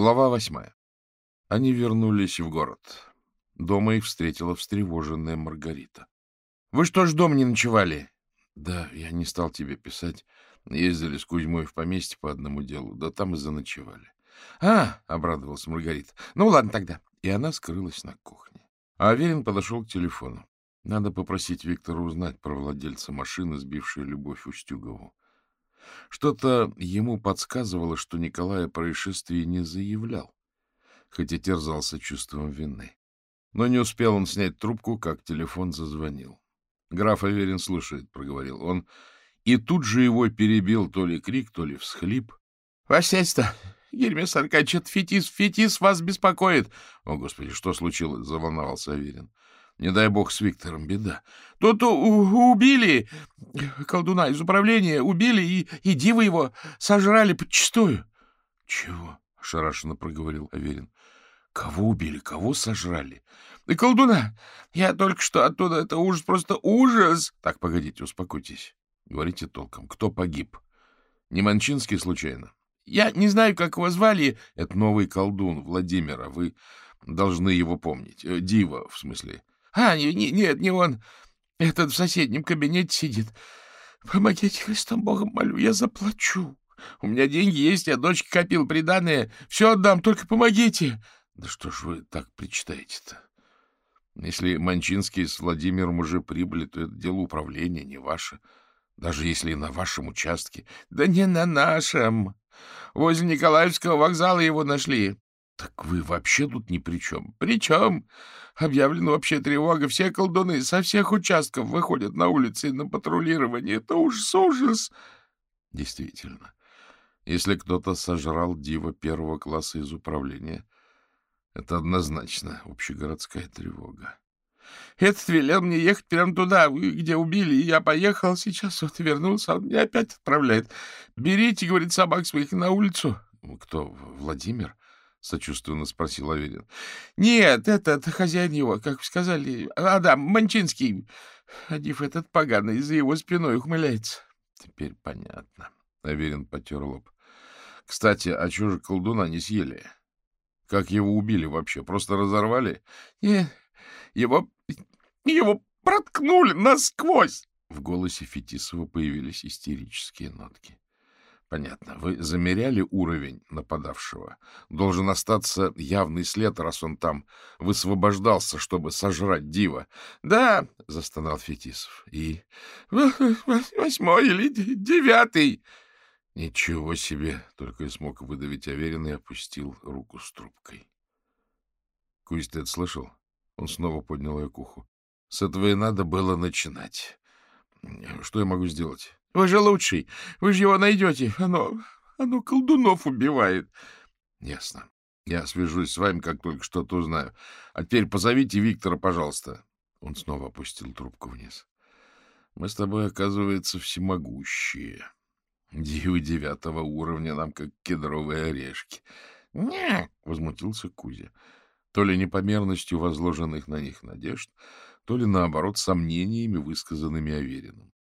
Глава восьмая. Они вернулись в город. Дома их встретила встревоженная Маргарита. — Вы что ж дома не ночевали? — Да, я не стал тебе писать. Ездили с Кузьмой в поместье по одному делу, да там и заночевали. — А, — обрадовался Маргарита, — ну ладно тогда. И она скрылась на кухне. А Аверин подошел к телефону. Надо попросить Виктора узнать про владельца машины, сбившей Любовь Устюгову. Что-то ему подсказывало, что Николай о происшествии не заявлял, хоть и терзался чувством вины. Но не успел он снять трубку, как телефон зазвонил. — Граф Аверин слушает, — проговорил он, и тут же его перебил то ли крик, то ли всхлип. — Васясь-то, Гермес Аркадьевич, это Фетис, Фетис вас беспокоит. — О, Господи, что случилось? — заволновался Аверин. — Не дай бог с Виктором беда. — Тут убили колдуна из управления, убили, и, и дивы его сожрали подчистую. — Чего? — ошарашенно проговорил Аверин. — Кого убили? Кого сожрали? — Да колдуна! Я только что оттуда. Это ужас, просто ужас! — Так, погодите, успокойтесь. Говорите толком. Кто погиб? Не Манчинский случайно? — Я не знаю, как его звали. Это новый колдун Владимира. Вы должны его помнить. Э, Дива, в смысле. — А, не, не, нет, не он. Этот в соседнем кабинете сидит. Помогите, Христом Богом молю, я заплачу. У меня деньги есть, я дочке копил приданное. Все отдам, только помогите. Да что ж вы так причитаете-то? Если Манчинский с Владимиром уже прибыли, то это дело управления, не ваше. Даже если и на вашем участке. Да не на нашем. Возле Николаевского вокзала его нашли. Так вы вообще тут ни при чем. При? Объявлена вообще тревога. Все колдуны со всех участков выходят на улицы на патрулирование. Это ужас, ужас. Действительно. Если кто-то сожрал дива первого класса из управления, это однозначно общегородская тревога. Этот велел мне ехать прямо туда, где убили, и я поехал. Сейчас вот вернулся, он меня опять отправляет. Берите, говорит, собак своих на улицу. — Кто, Владимир? — сочувственно спросил Аверин. — Нет, этот хозяин его, как сказали. А, да, Манчинский. Адив этот поганый за его спиной ухмыляется. — Теперь понятно. Аверин потер лоб. — Кстати, а чего же колдуна не съели? — как его убили вообще? Просто разорвали? Нет, его... его проткнули насквозь. В голосе Фетисова появились истерические нотки. Понятно. Вы замеряли уровень нападавшего? Должен остаться явный след, раз он там высвобождался, чтобы сожрать дива. — Да, — застонал Фетисов. — И... — Восьмой или девятый. — Ничего себе! — только и смог выдавить Аверин и опустил руку с трубкой. — Куистед слышал? Он снова поднял ее к уху. — С этого и надо было начинать. Что я могу сделать? — Вы же лучший. Вы же его найдете. Оно... оно колдунов убивает. — Ясно. Я свяжусь с вами, как только что-то узнаю. А теперь позовите Виктора, пожалуйста. Он снова опустил трубку вниз. — Мы с тобой, оказывается, всемогущие. Дивы девятого уровня нам как кедровые орешки. — Не! — возмутился Кузя. То ли непомерностью возложенных на них надежд, то ли, наоборот, сомнениями, высказанными Авериным. —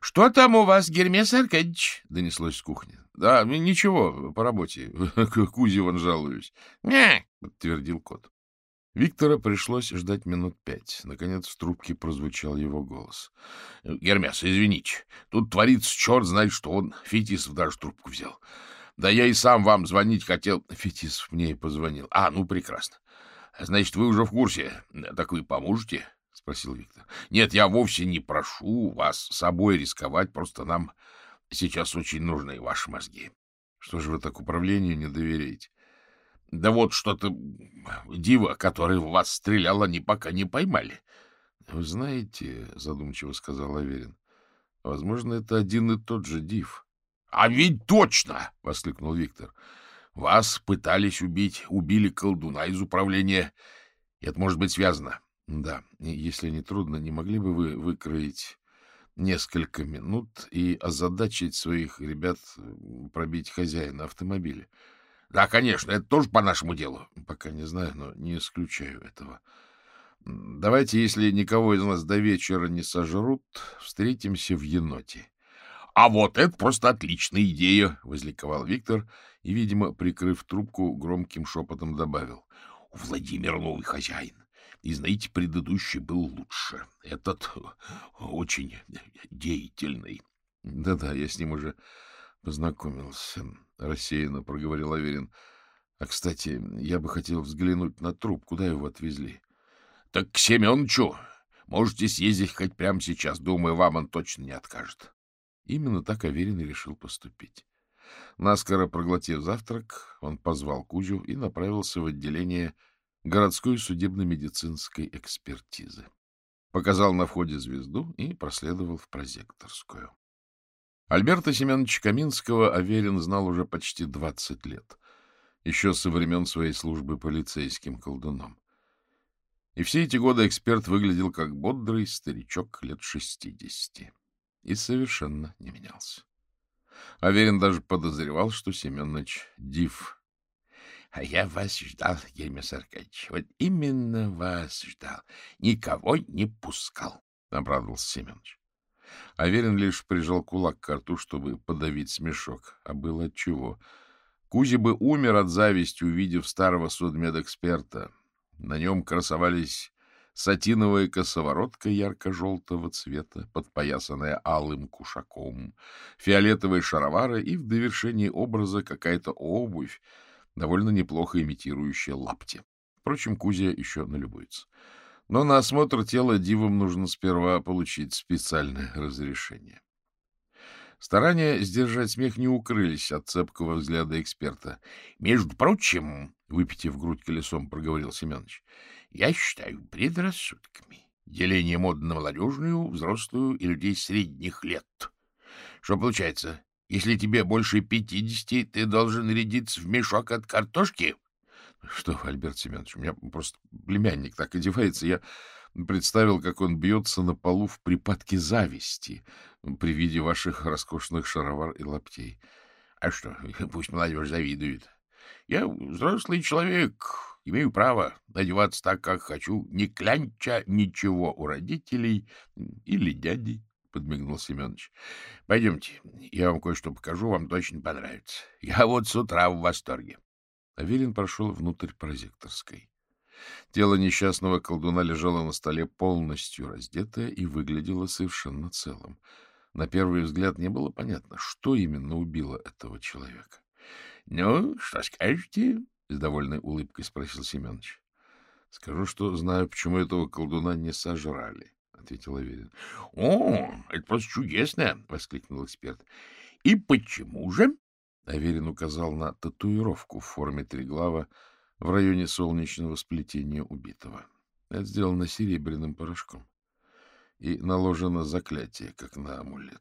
Что там у вас, Гермес Аркадьевич? — донеслось с кухни. — Да, ничего, по работе. Кузе вон жалуюсь. — Не! — подтвердил кот. Виктора пришлось ждать минут пять. Наконец в трубке прозвучал его голос. — Гермес, извините, тут творится черт знает что. Он Фетисов даже трубку взял. Да я и сам вам звонить хотел. Фетисов мне и позвонил. — А, ну, прекрасно. Значит, вы уже в курсе. Так вы поможете? — спросил Виктор. — Нет, я вовсе не прошу вас собой рисковать. Просто нам сейчас очень нужны ваши мозги. — Что же вы так управлению не доверяете? Да вот что-то дива, который в вас стрелял, они пока не поймали. — Вы знаете, — задумчиво сказал Аверин, — возможно, это один и тот же див. — А ведь точно! — воскликнул Виктор. — Вас пытались убить, убили колдуна из управления. Это может быть связано. — Да, если не трудно, не могли бы вы выкроить несколько минут и озадачить своих ребят пробить хозяина автомобиля? — да, конечно, это тоже по нашему делу. Пока не знаю, но не исключаю этого. Давайте, если никого из нас до вечера не сожрут, встретимся в еноте. А вот это просто отличная идея, — возликовал Виктор и, видимо, прикрыв трубку, громким шепотом добавил. — У Владимира новый хозяин. И, знаете, предыдущий был лучше. Этот очень деятельный. Да — Да-да, я с ним уже познакомился, — рассеянно проговорил Аверин. — А, кстати, я бы хотел взглянуть на труп. Куда его отвезли? — Так к Семеновичу. Можете съездить хоть прямо сейчас. Думаю, вам он точно не откажет. Именно так Аверин и решил поступить. Наскоро проглотив завтрак, он позвал Кузю и направился в отделение городской судебно-медицинской экспертизы. Показал на входе звезду и проследовал в прозекторскую. Альберта Семеновича Каминского Аверин знал уже почти 20 лет, еще со времен своей службы полицейским колдуном. И все эти годы эксперт выглядел как бодрый старичок лет шестидесяти и совершенно не менялся. Аверин даже подозревал, что Семенович див. — А я вас ждал, Еремес Аркадьевич, вот именно вас ждал. Никого не пускал, — обрадовался Семенович. Аверин лишь прижал кулак к рту, чтобы подавить смешок. А было отчего. Кузя бы умер от зависти, увидев старого судмедэксперта. На нем красовались сатиновая косоворотка ярко-желтого цвета, подпоясанная алым кушаком, фиолетовые шаровары и в довершении образа какая-то обувь, довольно неплохо имитирующая лапти. Впрочем, Кузя еще налюбуется. Но на осмотр тела дивам нужно сперва получить специальное разрешение. Старания сдержать смех не укрылись от цепкого взгляда эксперта. — Между прочим, — выпитив грудь колесом, проговорил Семенович, — я считаю предрассудками деление мод на молодежную, взрослую и людей средних лет. Что получается, если тебе больше пятидесяти, ты должен рядиться в мешок от картошки? — Что Альберт Семенович, у меня просто племянник так одевается. Я представил, как он бьется на полу в припадке зависти при виде ваших роскошных шаровар и лаптей. А что, пусть молодежь завидует. Я взрослый человек, имею право одеваться так, как хочу, не клянча ничего у родителей или дяди, — подмигнул Семенович. — Пойдемте, я вам кое-что покажу, вам точно понравится. Я вот с утра в восторге. Аверин прошел внутрь прозекторской. Тело несчастного колдуна лежало на столе полностью раздетое и выглядело совершенно целым. На первый взгляд не было понятно, что именно убило этого человека. — Ну, что скажете? — с довольной улыбкой спросил Семенович. — Скажу, что знаю, почему этого колдуна не сожрали, — ответил Аверин. — О, это просто чудесно! — воскликнул эксперт. — И почему же? Аверин указал на татуировку в форме триглава в районе солнечного сплетения убитого. Это сделано серебряным порошком. И наложено заклятие, как на амулет.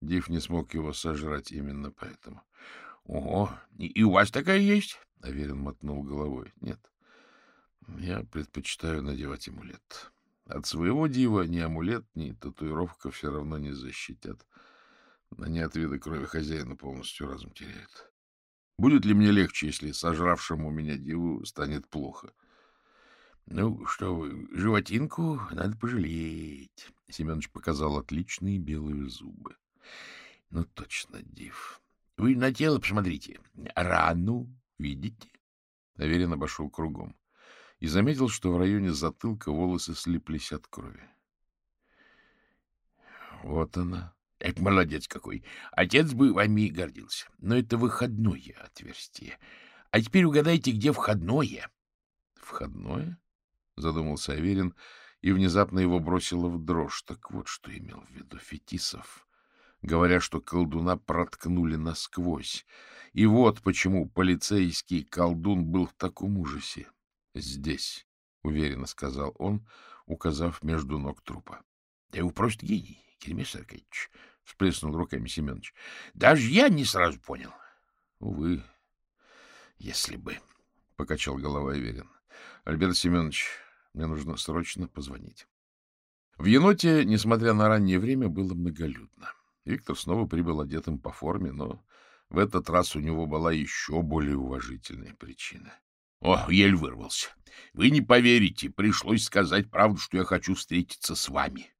Див не смог его сожрать именно поэтому. — Ого, и у вас такая есть? — Аверин мотнул головой. — Нет, я предпочитаю надевать амулет. От своего дива ни амулет, ни татуировка все равно не защитят. Они от вида крови хозяина полностью разум теряют. Будет ли мне легче, если сожравшему меня диву станет плохо? — Ну, что вы, животинку надо пожалеть. Семенович показал отличные белые зубы. — Ну, точно, див. Вы на тело посмотрите. Рану видите? Аверин обошел кругом и заметил, что в районе затылка волосы слиплись от крови. Вот она, это молодец какой. Отец бы вами гордился. Но это выходное отверстие. А теперь угадайте, где входное. Входное? Задумался Аверин, и внезапно его бросило в дрожь. Так вот, что имел в виду Фетисов, говоря, что колдуна проткнули насквозь. И вот почему полицейский колдун был в таком ужасе. Здесь, — уверенно сказал он, указав между ног трупа. — Да его просто гений. Еремей Аркадьевич, — всплеснул руками Семенович, — даже я не сразу понял. — Увы, если бы, — покачал головой Аверин. — Альберт Семенович, мне нужно срочно позвонить. В еноте, несмотря на раннее время, было многолюдно. Виктор снова прибыл одетым по форме, но в этот раз у него была еще более уважительная причина. — О, еле вырвался. Вы не поверите, пришлось сказать правду, что я хочу встретиться с вами.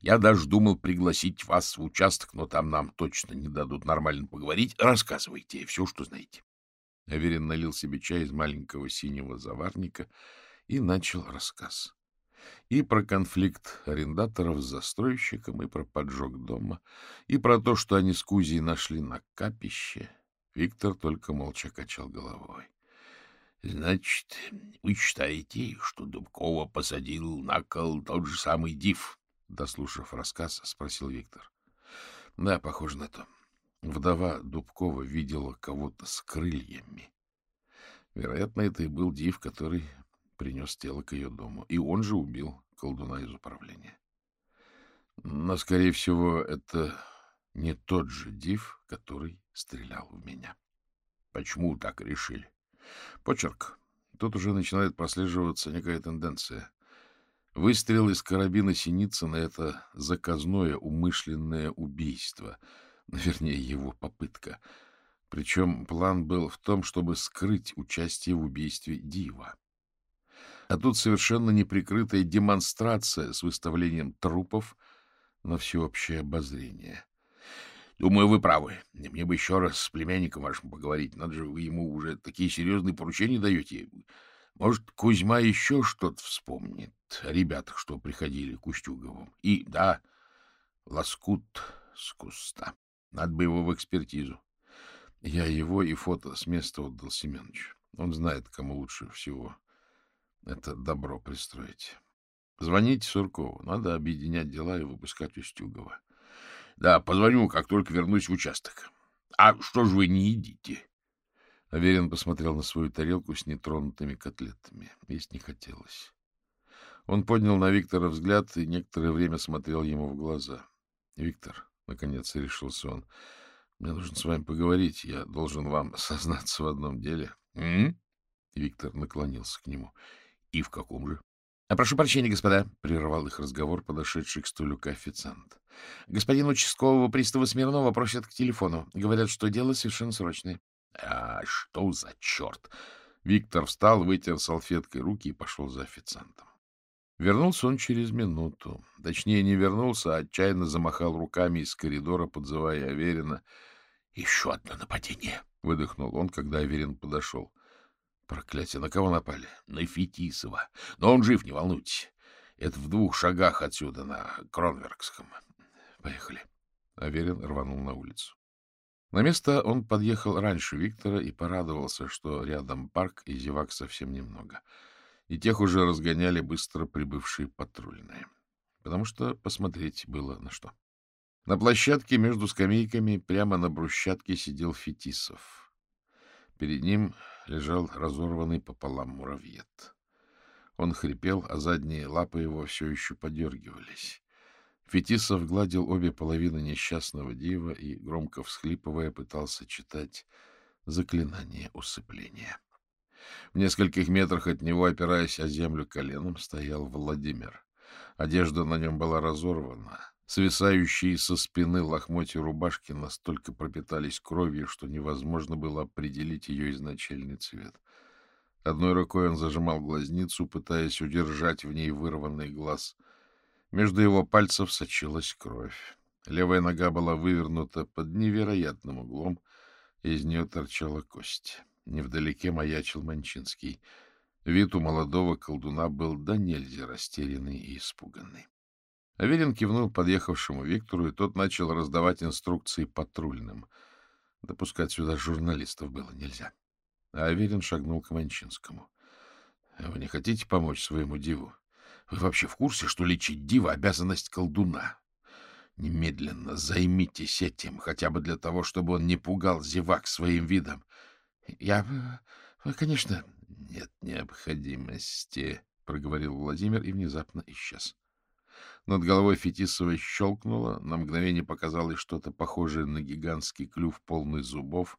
Я даже думал пригласить вас в участок, но там нам точно не дадут нормально поговорить. Рассказывайте все, что знаете. Аверин налил себе чай из маленького синего заварника и начал рассказ. И про конфликт арендаторов с застройщиком, и про поджог дома, и про то, что они с Кузей нашли на капище. Виктор только молча качал головой. — Значит, вы считаете, что Дубкова посадил на кол тот же самый Див? Дослушав рассказ, спросил Виктор. — Да, похоже на то. Вдова Дубкова видела кого-то с крыльями. Вероятно, это и был Див, который принес тело к ее дому. И он же убил колдуна из управления. Но, скорее всего, это не тот же Див, который стрелял в меня. Почему так решили? Почерк. Тут уже начинает прослеживаться некая тенденция. Выстрел из карабина Синицына — это заказное умышленное убийство, вернее, его попытка. Причем план был в том, чтобы скрыть участие в убийстве Дива. А тут совершенно неприкрытая демонстрация с выставлением трупов на всеобщее обозрение. Думаю, вы правы. Мне бы еще раз с племянником вашим поговорить. Надо же, вы ему уже такие серьезные поручения даете. Может, Кузьма еще что-то вспомнит о ребятах, что приходили к Устюговым. И, да, лоскут с куста. Надо бы его в экспертизу. Я его и фото с места отдал Семеновичу. Он знает, кому лучше всего это добро пристроить. Звоните Суркову. Надо объединять дела и выпускать Устюгова. Да, позвоню, как только вернусь в участок. А что же вы не едите? Аверин посмотрел на свою тарелку с нетронутыми котлетами. Есть не хотелось. Он поднял на Виктора взгляд и некоторое время смотрел ему в глаза. — Виктор, — наконец решился он, — мне нужно с вами поговорить. Я должен вам сознаться в одном деле. — Виктор наклонился к нему. — И в каком же? — А прошу прощения, господа, — прервал их разговор подошедший к столику официант. — Господин участкового пристава Смирнова просят к телефону. Говорят, что дело совершенно срочное. А что за черт? Виктор встал, вытер салфеткой руки и пошел за официантом. Вернулся он через минуту. Точнее, не вернулся, а отчаянно замахал руками из коридора, подзывая Аверина. — Еще одно нападение! — выдохнул он, когда Аверин подошел. — Проклятие! На кого напали? — На Фетисова. Но он жив, не волнуйтесь. Это в двух шагах отсюда, на Кронверкском. Поехали. Аверин рванул на улицу. На место он подъехал раньше Виктора и порадовался, что рядом парк и зевак совсем немного. И тех уже разгоняли быстро прибывшие патрульные. Потому что посмотреть было на что. На площадке между скамейками прямо на брусчатке сидел Фетисов. Перед ним лежал разорванный пополам муравьед. Он хрипел, а задние лапы его все еще подергивались. Фетисов гладил обе половины несчастного дива и, громко всхлипывая, пытался читать заклинание усыпления. В нескольких метрах от него, опираясь о землю коленом, стоял Владимир. Одежда на нем была разорвана. Свисающие со спины лохмотья рубашки настолько пропитались кровью, что невозможно было определить ее изначальный цвет. Одной рукой он зажимал глазницу, пытаясь удержать в ней вырванный глаз — между его пальцев сочилась кровь. Левая нога была вывернута под невероятным углом, и из нее торчала кость. Невдалеке маячил Манчинский. Вид у молодого колдуна был до нельзя растерянный и испуганный. Аверин кивнул подъехавшему Виктору, и тот начал раздавать инструкции патрульным. Допускать сюда журналистов было нельзя. А Аверин шагнул к Манчинскому. — Вы не хотите помочь своему диву? Вы вообще в курсе, что лечить дива — обязанность колдуна? Немедленно займитесь этим, хотя бы для того, чтобы он не пугал зевак своим видом. Я... Конечно, нет необходимости, — проговорил Владимир и внезапно исчез. Над головой Фетисовой щелкнуло, на мгновение показалось что-то похожее на гигантский клюв, полный зубов,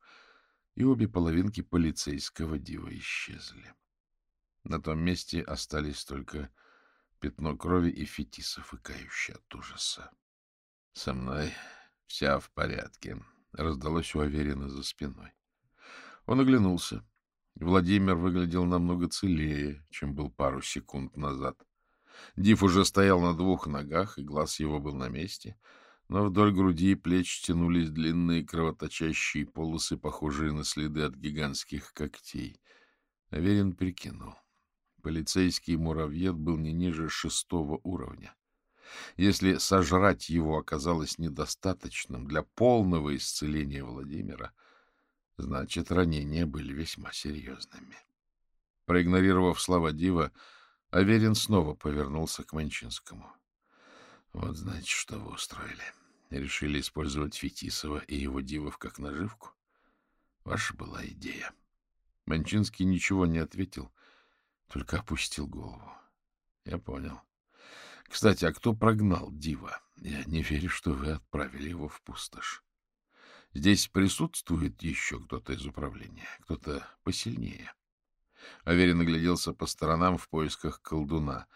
и обе половинки полицейского дива исчезли. На том месте остались только пятно крови и фетисов, икающий от ужаса. — Со мной вся в порядке, — раздалось у Аверина за спиной. Он оглянулся. Владимир выглядел намного целее, чем был пару секунд назад. Див уже стоял на двух ногах, и глаз его был на месте, но вдоль груди и плеч тянулись длинные кровоточащие полосы, похожие на следы от гигантских когтей. Аверин прикинул. Полицейский муравьед был не ниже шестого уровня. Если сожрать его оказалось недостаточным для полного исцеления Владимира, значит, ранения были весьма серьезными. Проигнорировав слова Дива, Аверин снова повернулся к Манчинскому. — Вот, значит, что вы устроили. Решили использовать Фетисова и его дивов как наживку? Ваша была идея. Манчинский ничего не ответил, только опустил голову. Я понял. Кстати, а кто прогнал Дива? Я не верю, что вы отправили его в пустошь. Здесь присутствует еще кто-то из управления, кто-то посильнее. Аверин огляделся по сторонам в поисках колдуна.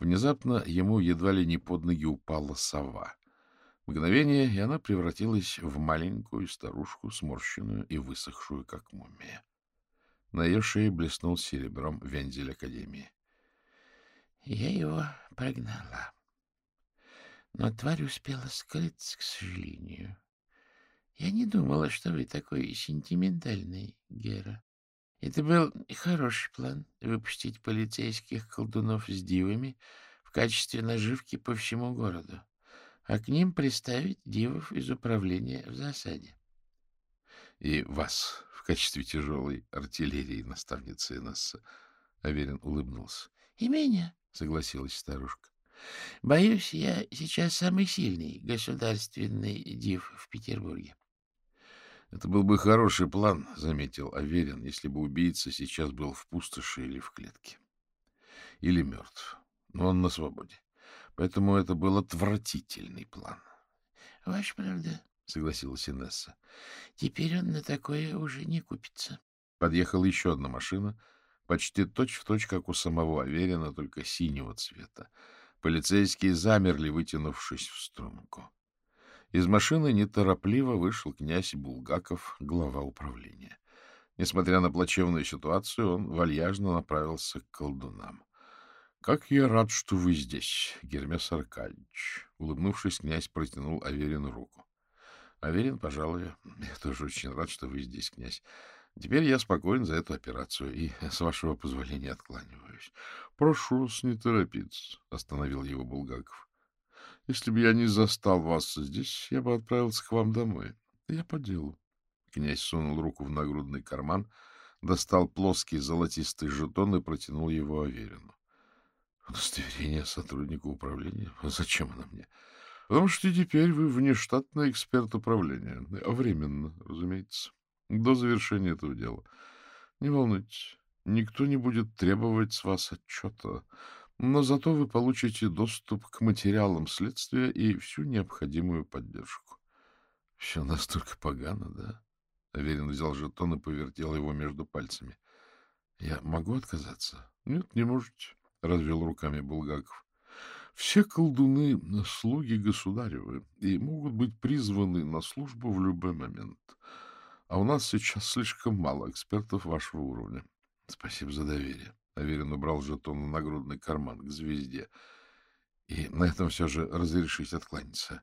Внезапно ему едва ли не под ноги упала сова. Мгновение, и она превратилась в маленькую старушку, сморщенную и высохшую, как мумия. На ее шее блеснул серебром вензель Академии. — Я его прогнала. Но тварь успела скрыться, к сожалению. Я не думала, что вы такой сентиментальный, Гера. Это был хороший план — выпустить полицейских колдунов с дивами в качестве наживки по всему городу, а к ним приставить дивов из управления в засаде. — И вас в качестве тяжелой артиллерии, наставницы Инесса, — Аверин улыбнулся. — И меня, — согласилась старушка. — Боюсь, я сейчас самый сильный государственный див в Петербурге. — Это был бы хороший план, — заметил Аверин, если бы убийца сейчас был в пустоши или в клетке. Или мертв. Но он на свободе. Поэтому это был отвратительный план. — Ваша правда, — согласилась Инесса. — Теперь он на такое уже не купится. Подъехала еще одна машина — почти точь-в-точь, точь, как у самого Аверина, только синего цвета. Полицейские замерли, вытянувшись в струнку. Из машины неторопливо вышел князь Булгаков, глава управления. Несмотря на плачевную ситуацию, он вальяжно направился к колдунам. — Как я рад, что вы здесь, Гермес Аркадьевич! — улыбнувшись, князь протянул Аверину руку. — Аверин, пожалуй, я тоже очень рад, что вы здесь, князь. Теперь я спокоен за эту операцию и, с вашего позволения, откланиваюсь. — Прошу вас не торопиться, — остановил его Булгаков. — Если бы я не застал вас здесь, я бы отправился к вам домой. Я по делу. Князь сунул руку в нагрудный карман, достал плоский золотистый жетон и протянул его Аверину. — Удостоверение сотрудника управления? Зачем оно мне? — Потому что теперь вы внештатный эксперт управления. Временно, разумеется до завершения этого дела. Не волнуйтесь, никто не будет требовать с вас отчета, но зато вы получите доступ к материалам следствия и всю необходимую поддержку. Все настолько погано, да? Аверин взял жетон и повертел его между пальцами. — Я могу отказаться? — Нет, не можете, — развел руками Булгаков. — Все колдуны — слуги государевы и могут быть призваны на службу в любой момент. А у нас сейчас слишком мало экспертов вашего уровня. Спасибо за доверие. Аверин убрал жетон на нагрудный карман к звезде. И на этом все же разрешить откланяться.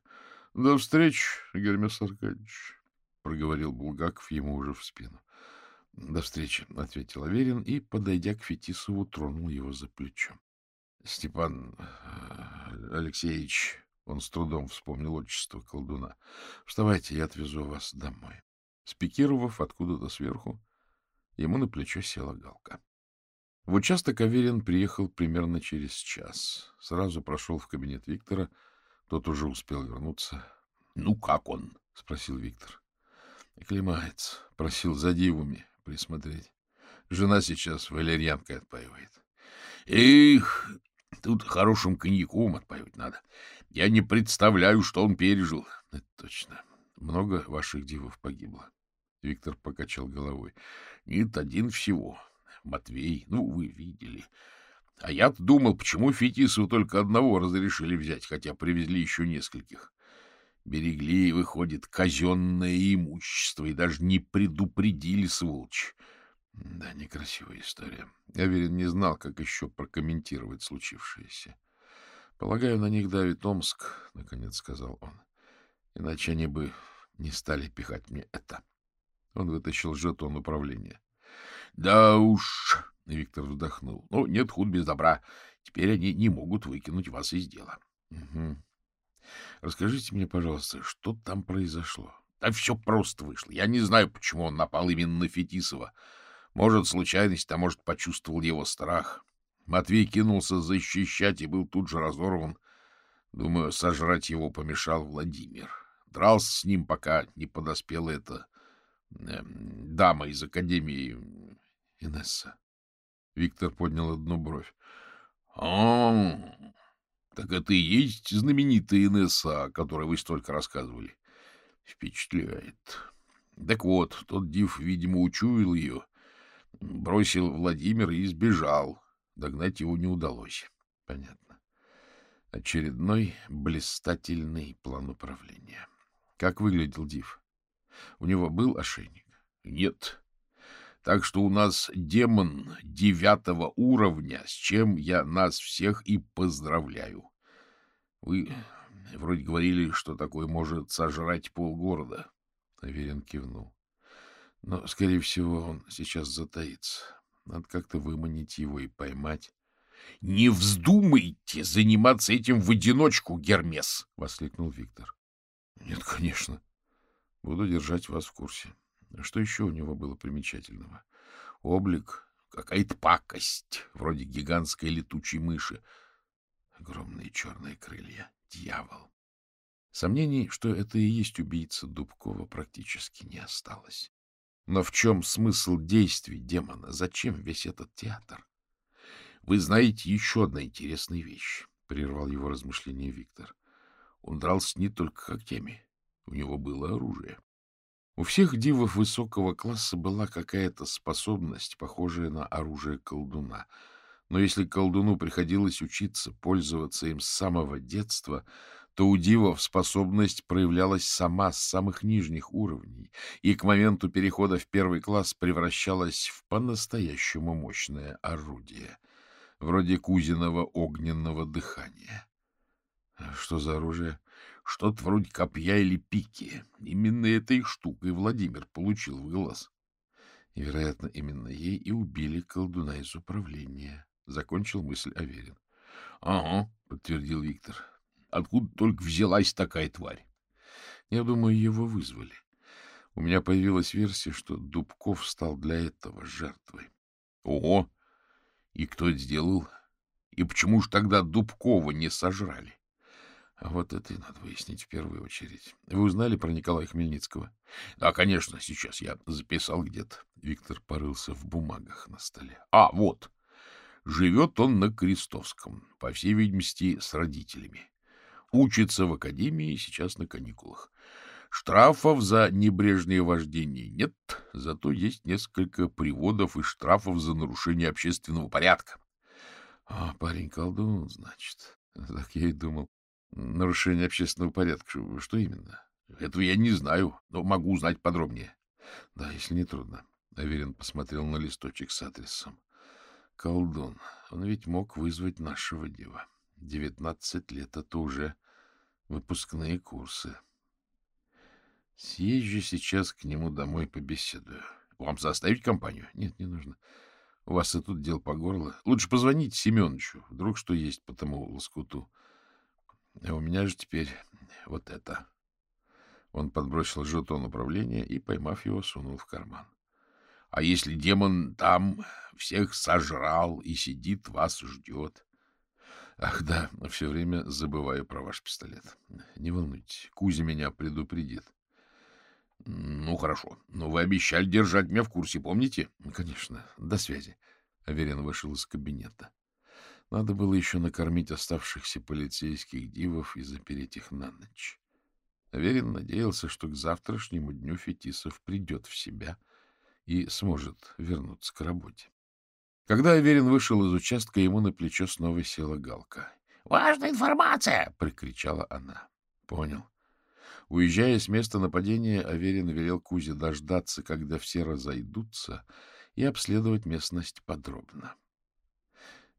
— До встречи, Гермес Аркадьевич, — проговорил Булгаков ему уже в спину. — До встречи, — ответил Аверин и, подойдя к Фетисову, тронул его за плечо. — Степан э, Алексеевич, он с трудом вспомнил отчество колдуна, — вставайте, я отвезу вас домой. Спикировав откуда-то сверху, ему на плечо села галка. В участок Аверин приехал примерно через час. Сразу прошел в кабинет Виктора. Тот уже успел вернуться. — Ну, как он? — спросил Виктор. — Оклемается. Просил за дивами присмотреть. Жена сейчас валерьянкой отпаивает. — Эх, тут хорошим коньяком отпаивать надо. Я не представляю, что он пережил. — Это точно. Много ваших дивов погибло. Виктор покачал головой. — Нет, один всего. Матвей, ну, вы видели. А я-то думал, почему Фетису только одного разрешили взять, хотя привезли еще нескольких. Берегли, выходит, казенное имущество и даже не предупредили, сволочь. Да, некрасивая история. Аверин не знал, как еще прокомментировать случившееся. Полагаю, на них давит Омск, — наконец сказал он. Иначе они бы не стали пихать мне это. Он вытащил жетон управления. — Да уж, — Виктор вздохнул. — Ну, нет худ без добра. Теперь они не могут выкинуть вас из дела. — Угу. Расскажите мне, пожалуйста, что там произошло? Да все просто вышло. Я не знаю, почему он напал именно на Фетисова. Может, случайность, а может, почувствовал его страх. Матвей кинулся защищать и был тут же разорван. Думаю, сожрать его помешал Владимир. Дрался с ним, пока не подоспела эта э, дама из Академии Инесса. Виктор поднял одну бровь. — А, так это и есть знаменитая Инесса, о которой вы столько рассказывали. Впечатляет. Так вот, тот див, видимо, учуял ее, бросил Владимир и сбежал. Догнать его не удалось. Понятно. Очередной блистательный план управления. Как выглядел див? У него был ошейник? Нет. Так что у нас демон девятого уровня, с чем я нас всех и поздравляю. Вы вроде говорили, что такой может сожрать полгорода. Аверин кивнул. Но, скорее всего, он сейчас затаится. Надо как-то выманить его и поймать. — Не вздумайте заниматься этим в одиночку, Гермес! — воскликнул Виктор. — Нет, конечно. Буду держать вас в курсе. Что еще у него было примечательного? Облик, какая-то пакость, вроде гигантской летучей мыши. Огромные черные крылья. Дьявол. Сомнений, что это и есть убийца Дубкова, практически не осталось. Но в чем смысл действий демона? Зачем весь этот театр? Вы знаете еще одна интересная вещь, — прервал его размышление Виктор. Он дрался не только когтями. У него было оружие. У всех дивов высокого класса была какая-то способность, похожая на оружие колдуна. Но если колдуну приходилось учиться пользоваться им с самого детства, то у дивов способность проявлялась сама с самых нижних уровней и к моменту перехода в первый класс превращалась в по-настоящему мощное орудие, вроде кузиного огненного дыхания. Что за оружие? Что-то вроде копья или пики. Именно этой штукой Владимир получил в глаз. И, вероятно, именно ей и убили колдуна из управления. Закончил мысль Аверин. — Ага, — подтвердил Виктор. — Откуда только взялась такая тварь? Я думаю, его вызвали. У меня появилась версия, что Дубков стал для этого жертвой. — Ого! И кто это сделал? И почему же тогда Дубкова не сожрали? А вот это и надо выяснить в первую очередь. Вы узнали про Николая Хмельницкого? Да, конечно, сейчас я записал где-то. Виктор порылся в бумагах на столе. А, вот. Живет он на Крестовском, по всей видимости, с родителями. Учится в академии, сейчас на каникулах. Штрафов за небрежное вождение нет, зато есть несколько приводов и штрафов за нарушение общественного порядка. А, парень колдун, значит. Так я и думал. Нарушение общественного порядка. Что именно? Этого я не знаю, но могу узнать подробнее. Да, если не трудно. Аверин посмотрел на листочек с адресом. Колдун. Он ведь мог вызвать нашего дева. Девятнадцать лет — это уже выпускные курсы. Съезжу сейчас к нему домой побеседую. Вам составить компанию? Нет, не нужно. У вас и тут дел по горло. Лучше позвоните Семеновичу. Вдруг что есть по тому лоскуту. А у меня же теперь вот это. Он подбросил жетон управления и, поймав его, сунул в карман. А если демон там всех сожрал и сидит, вас ждет? Ах, да, все время забываю про ваш пистолет. Не волнуйтесь, Кузя меня предупредит. Ну, хорошо. Но вы обещали держать меня в курсе, помните? Конечно. До связи. Аверин вышел из кабинета. Надо было еще накормить оставшихся полицейских дивов и запереть их на ночь. Аверин надеялся, что к завтрашнему дню Фетисов придет в себя и сможет вернуться к работе. Когда Аверин вышел из участка, ему на плечо снова села Галка. — Важная информация! — прикричала она. — Понял. Уезжая с места нападения, Аверин велел Кузе дождаться, когда все разойдутся, и обследовать местность подробно.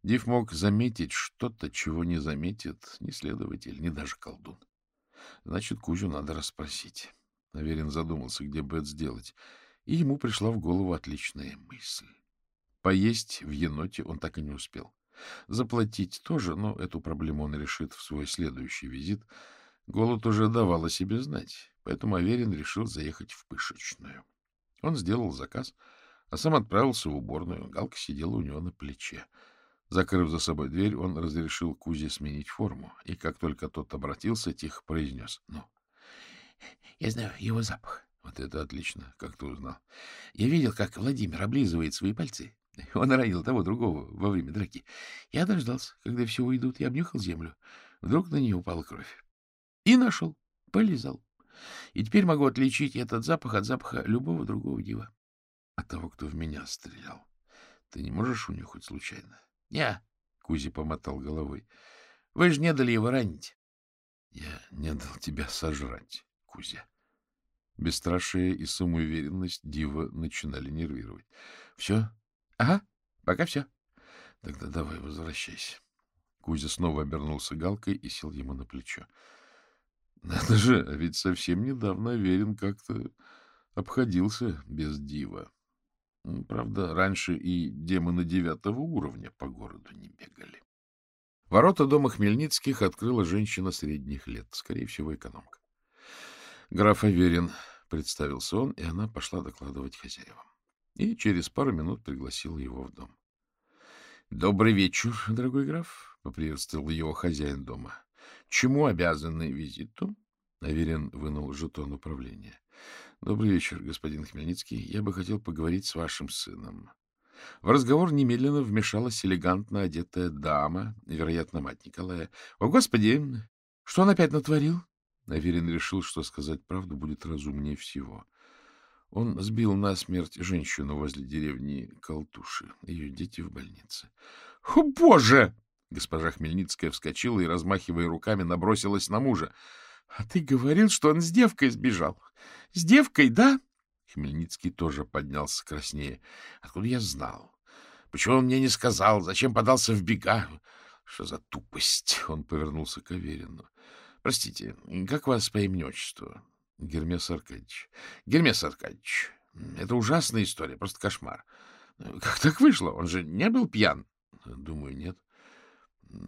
Див мог заметить что-то, чего не заметит ни следователь, ни даже колдун. Значит, Кузю надо расспросить. Наверен задумался, где бы это сделать, и ему пришла в голову отличная мысль. Поесть в еноте он так и не успел. Заплатить тоже, но эту проблему он решит в свой следующий визит. Голод уже давал о себе знать, поэтому Аверин решил заехать в пышечную. Он сделал заказ, а сам отправился в уборную. Галка сидела у него на плече. Закрыв за собой дверь, он разрешил Кузе сменить форму, и как только тот обратился, тихо произнес. — Ну, я знаю его запах. — Вот это отлично. Как ты узнал? — Я видел, как Владимир облизывает свои пальцы. Он ранил того другого во время драки. Я дождался, когда все уйдут, и обнюхал землю. Вдруг на нее упала кровь. И нашел. Полизал. И теперь могу отличить этот запах от запаха любого другого дива. От того, кто в меня стрелял. Ты не можешь унюхать случайно? — Я. Кузи помотал головой. — Вы же не дали его ранить. — Я не дал тебя сожрать, Кузя. Бесстрашие и самоуверенность Дива начинали нервировать. — Все? — Ага, пока все. — Тогда давай возвращайся. Кузя снова обернулся галкой и сел ему на плечо. — Надо же, а ведь совсем недавно Верин как-то обходился без Дива. Правда, раньше и демоны девятого уровня по городу не бегали. Ворота дома Хмельницких открыла женщина средних лет, скорее всего, экономка. Граф Аверин, представился он, и она пошла докладывать хозяевам. И через пару минут пригласила его в дом. — Добрый вечер, дорогой граф, — поприветствовал его хозяин дома. — Чему обязаны визиту? Аверин вынул жетон управления. Добрый вечер, господин Хмельницкий. Я бы хотел поговорить с вашим сыном. В разговор немедленно вмешалась элегантно одетая дама, вероятно, мать Николая. — О, Господи! Что он опять натворил? Аверин решил, что сказать правду будет разумнее всего. Он сбил насмерть женщину возле деревни Колтуши. Ее дети в больнице. — О, Боже! Госпожа Хмельницкая вскочила и, размахивая руками, набросилась на мужа. — А ты говорил, что он с девкой сбежал. — С девкой, да? Хмельницкий тоже поднялся краснее. — Откуда я знал? Почему он мне не сказал? Зачем подался в бега? Что за тупость? Он повернулся к Аверину. — Простите, как вас по имени-отчеству? — Гермес Аркадьевич. — Гермес Аркадьевич, это ужасная история, просто кошмар. Как так вышло? Он же не был пьян? — Думаю, нет. —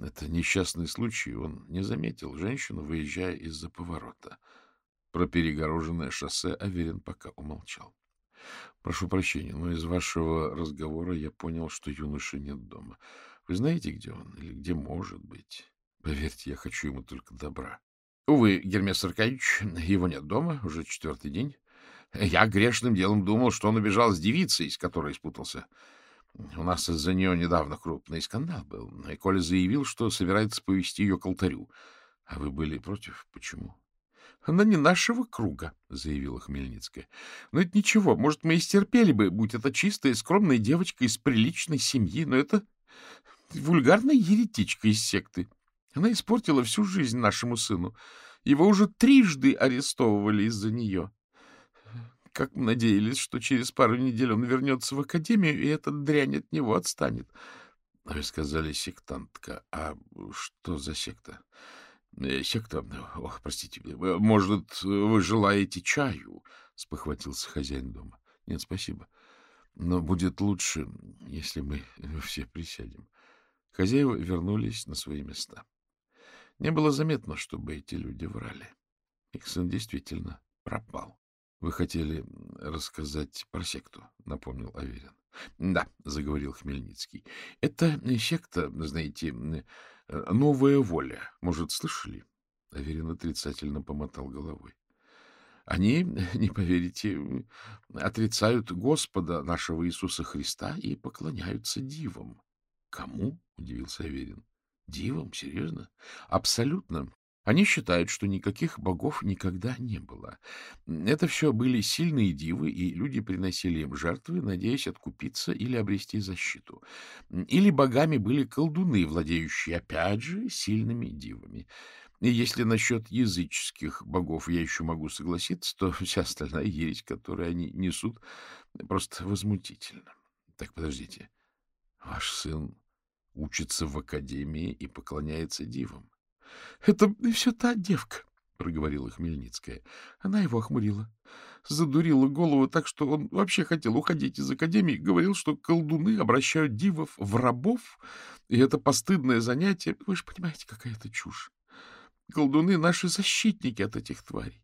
это несчастный случай. Он не заметил женщину, выезжая из-за поворота. Про перегороженное шоссе Аверин пока умолчал. Прошу прощения, но из вашего разговора я понял, что юноши нет дома. Вы знаете, где он или где может быть? Поверьте, я хочу ему только добра. Увы, Гермес Аркадьевич, его нет дома уже четвертый день. Я грешным делом думал, что он убежал с девицей, с которой спутался. У нас из-за нее недавно крупный скандал был, и Коля заявил, что собирается повести ее к алтарю. А вы были против? Почему? — Она не нашего круга, — заявила Хмельницкая. — Но это ничего, может, мы и стерпели бы, будь это чистая, скромная девочка из приличной семьи, но это вульгарная еретичка из секты. Она испортила всю жизнь нашему сыну. Его уже трижды арестовывали из-за нее как надеялись, что через пару недель он вернется в академию, и эта дрянь от него отстанет. — Вы сказали сектантка. А что за секта? Э, — Секта... Ох, простите, может, вы желаете чаю? — спохватился хозяин дома. — Нет, спасибо. Но будет лучше, если мы все присядем. Хозяева вернулись на свои места. Не было заметно, чтобы эти люди врали. Их сын действительно пропал. Вы хотели рассказать про секту, — напомнил Аверин. — Да, — заговорил Хмельницкий. — Это секта, знаете, новая воля. Может, слышали? Аверин отрицательно помотал головой. Они, не поверите, отрицают Господа нашего Иисуса Христа и поклоняются дивам. — Кому? — удивился Аверин. — Дивам? Серьезно? — Абсолютно. Они считают, что никаких богов никогда не было. Это все были сильные дивы, и люди приносили им жертвы, надеясь откупиться или обрести защиту. Или богами были колдуны, владеющие, опять же, сильными дивами. И если насчет языческих богов я еще могу согласиться, то вся остальная ересь, которую они несут, просто возмутительна. Так, подождите. Ваш сын учится в академии и поклоняется дивам. — Это все та девка, — проговорила Хмельницкая. Она его охмурила. Задурила голову так, что он вообще хотел уходить из академии, говорил, что колдуны обращают дивов в рабов, и это постыдное занятие. Вы же понимаете, какая это чушь. Колдуны — наши защитники от этих тварей.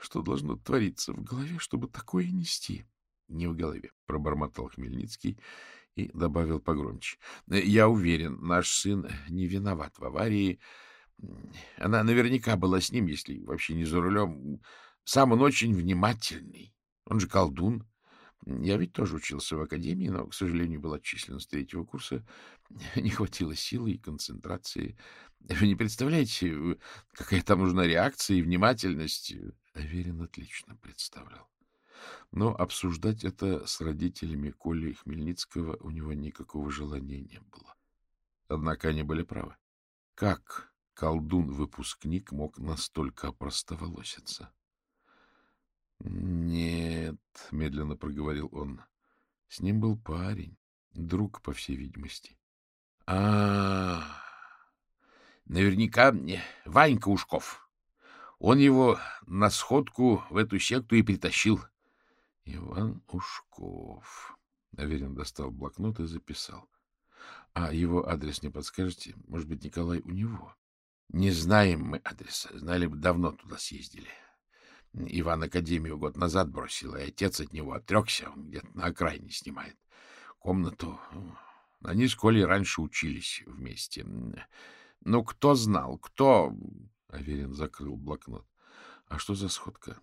Что должно твориться в голове, чтобы такое нести? — Не в голове, — пробормотал Хмельницкий и добавил погромче. — Я уверен, наш сын не виноват в аварии, — она наверняка была с ним, если вообще не за рулем. Сам он очень внимательный. Он же колдун. Я ведь тоже учился в академии, но, к сожалению, был отчислен с третьего курса. Не хватило силы и концентрации. Вы не представляете, какая там нужна реакция и внимательность? Аверин отлично представлял. Но обсуждать это с родителями Коли Хмельницкого у него никакого желания не было. Однако они были правы. Как колдун-выпускник мог настолько опростоволоситься. — Нет, — медленно проговорил он, — с ним был парень, друг, по всей видимости. — А, наверняка Ванька Ушков. Он его на сходку в эту секту и притащил. — Иван Ушков. Аверин достал блокнот и записал. — А его адрес не подскажете? Может быть, Николай у него? Не знаем мы адреса. Знали бы, давно туда съездили. Иван Академию год назад бросил, и отец от него отрекся. Он где-то на окраине снимает комнату. Они с Колей раньше учились вместе. Ну, кто знал, кто... Аверин закрыл блокнот. А что за сходка?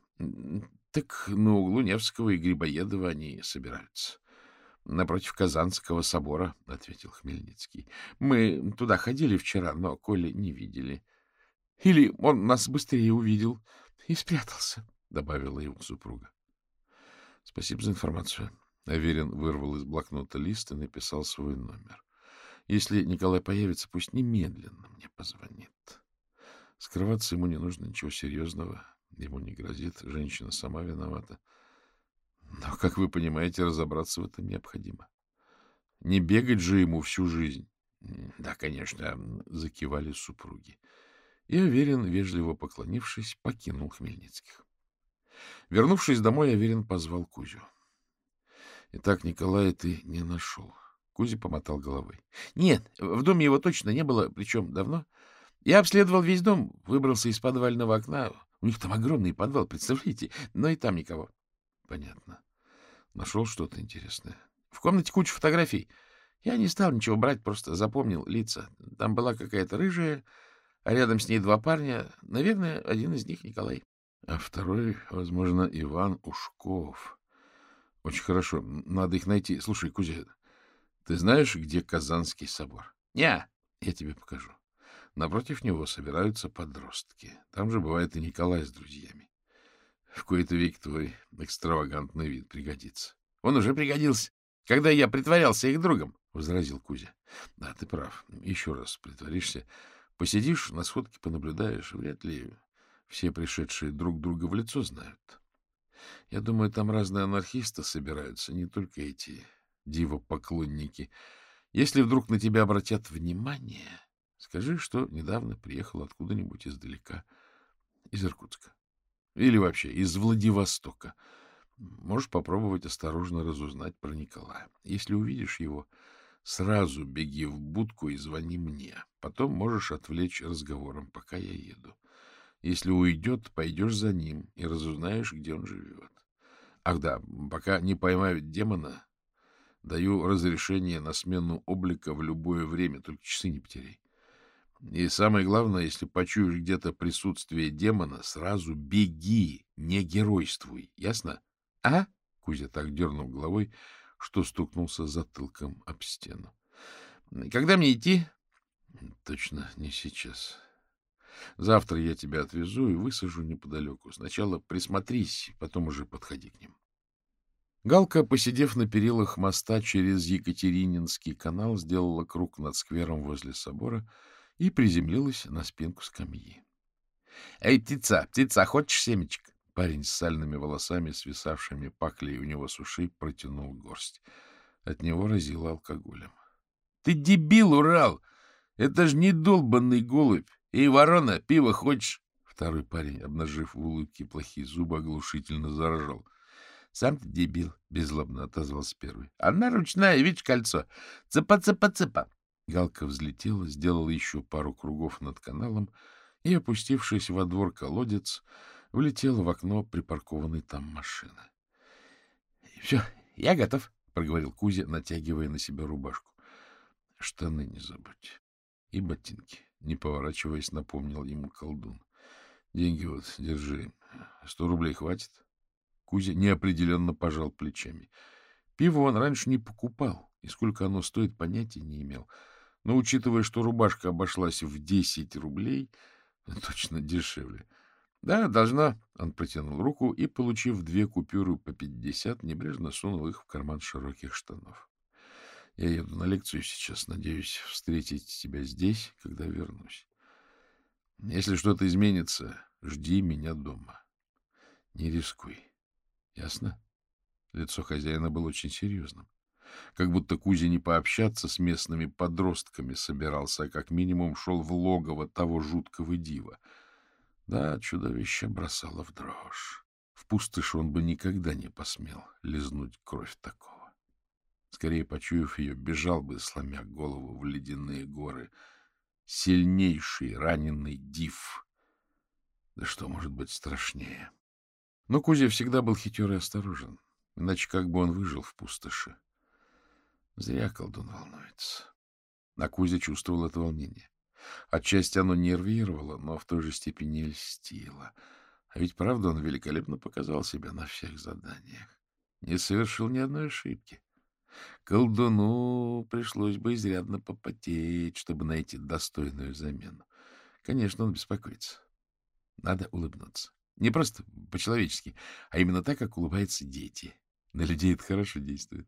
Так на углу Невского и Грибоедова они собираются. Напротив Казанского собора, — ответил Хмельницкий. — Мы туда ходили вчера, но Коля не видели. Или он нас быстрее увидел и спрятался, — добавила его супруга. — Спасибо за информацию. Аверин вырвал из блокнота лист и написал свой номер. Если Николай появится, пусть немедленно мне позвонит. Скрываться ему не нужно, ничего серьезного. Ему не грозит, женщина сама виновата. — но, как вы понимаете, разобраться в этом необходимо. Не бегать же ему всю жизнь. Да, конечно, закивали супруги. И Аверин, вежливо поклонившись, покинул Хмельницких. Вернувшись домой, Аверин позвал Кузю. — Итак, Николая ты не нашел. Кузя помотал головой. — Нет, в доме его точно не было, причем давно. Я обследовал весь дом, выбрался из подвального окна. У них там огромный подвал, представляете? Но и там никого. — Понятно. Нашел что-то интересное. В комнате куча фотографий. Я не стал ничего брать, просто запомнил лица. Там была какая-то рыжая, а рядом с ней два парня. Наверное, один из них Николай. А второй, возможно, Иван Ушков. Очень хорошо. Надо их найти. Слушай, Кузя, ты знаешь, где Казанский собор? Не, я тебе покажу. Напротив него собираются подростки. Там же бывает и Николай с друзьями. В кои-то веки твой экстравагантный вид пригодится. Он уже пригодился, когда я притворялся их другом, — возразил Кузя. — Да, ты прав. Еще раз притворишься. Посидишь, на сходке понаблюдаешь. Вряд ли все пришедшие друг друга в лицо знают. Я думаю, там разные анархисты собираются, не только эти дивопоклонники. Если вдруг на тебя обратят внимание, скажи, что недавно приехал откуда-нибудь издалека, из Иркутска. Или вообще из Владивостока. Можешь попробовать осторожно разузнать про Николая. Если увидишь его, сразу беги в будку и звони мне. Потом можешь отвлечь разговором, пока я еду. Если уйдет, пойдешь за ним и разузнаешь, где он живет. Ах да, пока не поймают демона, даю разрешение на смену облика в любое время, только часы не потеряй. И самое главное, если почуешь где-то присутствие демона, сразу беги, не геройствуй. Ясно? — Ага. Кузя так дернул головой, что стукнулся затылком об стену. — Когда мне идти? — Точно не сейчас. Завтра я тебя отвезу и высажу неподалеку. Сначала присмотрись, потом уже подходи к ним. Галка, посидев на перилах моста через Екатерининский канал, сделала круг над сквером возле собора — и приземлилась на спинку скамьи. — Эй, птица, птица, хочешь семечек? Парень с сальными волосами, свисавшими паклей у него с ушей, протянул горсть. От него разило алкоголем. Ты дебил, Урал! Это ж не долбанный голубь. Эй, ворона, пиво хочешь? Второй парень, обнажив в улыбке плохие зубы, оглушительно заражал. — Сам ты дебил, — беззлобно отозвался первый. — Она ручная, видишь, кольцо. Цыпа-цыпа-цыпа. Галка взлетела, сделала еще пару кругов над каналом и, опустившись во двор колодец, влетела в окно припаркованной там машины. — Все, я готов, — проговорил Кузя, натягивая на себя рубашку. — Штаны не забудь. И ботинки. Не поворачиваясь, напомнил ему колдун. — Деньги вот, держи. Сто рублей хватит? Кузя неопределенно пожал плечами. Пиво он раньше не покупал, и сколько оно стоит, понятия не имел. Но, учитывая, что рубашка обошлась в десять рублей, точно дешевле. Да, должна. Он протянул руку и, получив две купюры по пятьдесят, небрежно сунул их в карман широких штанов. Я еду на лекцию сейчас, надеюсь встретить тебя здесь, когда вернусь. Если что-то изменится, жди меня дома. Не рискуй. Ясно? Лицо хозяина было очень серьезным. Как будто Кузя не пообщаться с местными подростками собирался, а как минимум шел в логово того жуткого дива. Да, чудовище бросало в дрожь. В пустыш он бы никогда не посмел лизнуть кровь такого. Скорее, почуяв ее, бежал бы, сломя голову в ледяные горы. Сильнейший раненый див. Да что может быть страшнее? Но Кузя всегда был хитер и осторожен. Иначе как бы он выжил в пустоши? Зря колдун волнуется. На Кузя чувствовал это волнение. Отчасти оно нервировало, но в той же степени льстило. А ведь правда он великолепно показал себя на всех заданиях. Не совершил ни одной ошибки. Колдуну пришлось бы изрядно попотеть, чтобы найти достойную замену. Конечно, он беспокоится. Надо улыбнуться. Не просто по-человечески, а именно так, как улыбаются дети. На людей это хорошо действует.